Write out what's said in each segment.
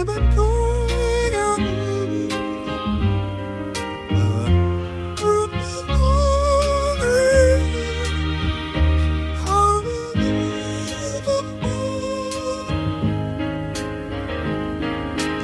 never told.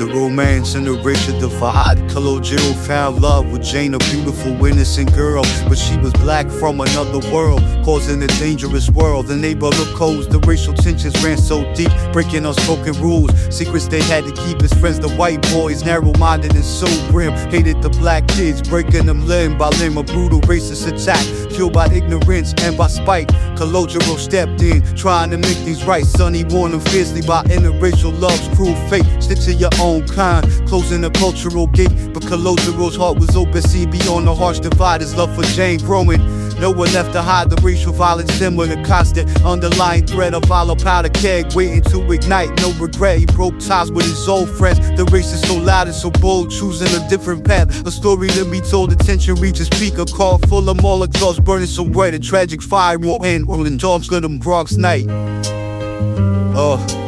Romance and the racial divide. Calogero found love with Jane, a beautiful, innocent girl, but she was black from another world, causing a dangerous world. The neighborhood codes, the racial tensions ran so deep, breaking unspoken rules. Secrets they had to keep. as friends, the white boys, narrow-minded and so grim, hated the black kids, breaking them limb by limb. A brutal racist attack, fueled by ignorance and by spite. Calogero stepped in, trying to make things right. Sonny warned him fiercely by interracial love's cruel fate. Stick to your own kind, closing the cultural gate. But Calogero's heart was open, see beyond the harsh divide. His love for Jane growing. No one left to hide the racial violence similar to constant underlying threat of hollow powder keg waiting to ignite. No regret, he broke ties with his old friends. The race is so loud and so bold, choosing a different path. A story to be told, attention reaches peak. A car full of Molotovs burning so bright, a tragic fire won't end. Rolling dogs, good Bronx night. Oh.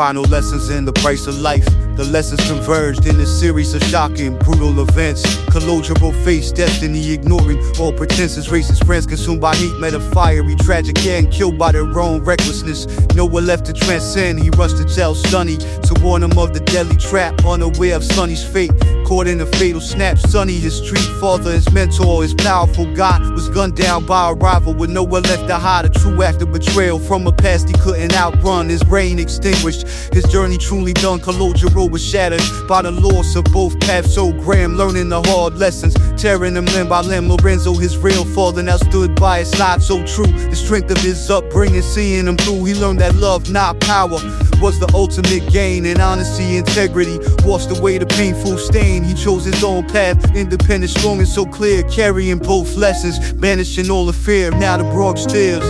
Final lessons in the price of life. The lessons converged in a series of shocking, brutal events. Calogero faced destiny, ignoring all pretenses. Racist friends consumed by heat, met a fiery, tragic end, killed by their own recklessness. Nowhere left to transcend. He rushed to tell Sonny warn him of the deadly trap, unaware of Sonny's fate. Caught in a fatal snap, Sonny, his street father, his mentor, his powerful God, was gunned down by a rival with nowhere left to hide. A true act of betrayal from a past he couldn't outrun. His reign extinguished, his journey truly done. Calogero was shattered by the loss of both paths. So Graham learning the hard lessons, tearing them limb by limb. Lorenzo, his real father, now stood by his side. So true, the strength of his upbringing, seeing him through. He learned that love, not power, was the ultimate gain. in honesty, integrity, washed away the painful stain. He chose his own path, independent, strong, and so clear, carrying both lessons, banishing all the fear. Now the Bronx still,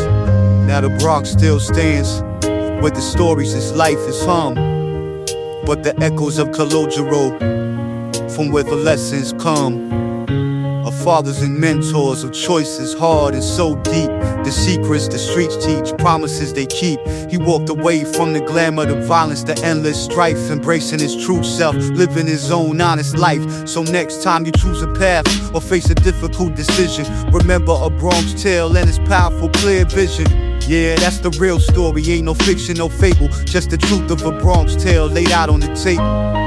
now the Bronx still stands. With the stories, his life is hum. But the echoes of Calogero, from where the lessons come. Fathers and mentors, of choices hard and so deep. The secrets the streets teach, promises they keep. He walked away from the glamour, the violence, the endless strife, embracing his true self, living his own honest life. So next time you choose a path or face a difficult decision, remember a Bronx tale and its powerful, clear vision. Yeah, that's the real story. Ain't no fiction, no fable. Just the truth of a Bronx tale laid out on the tape.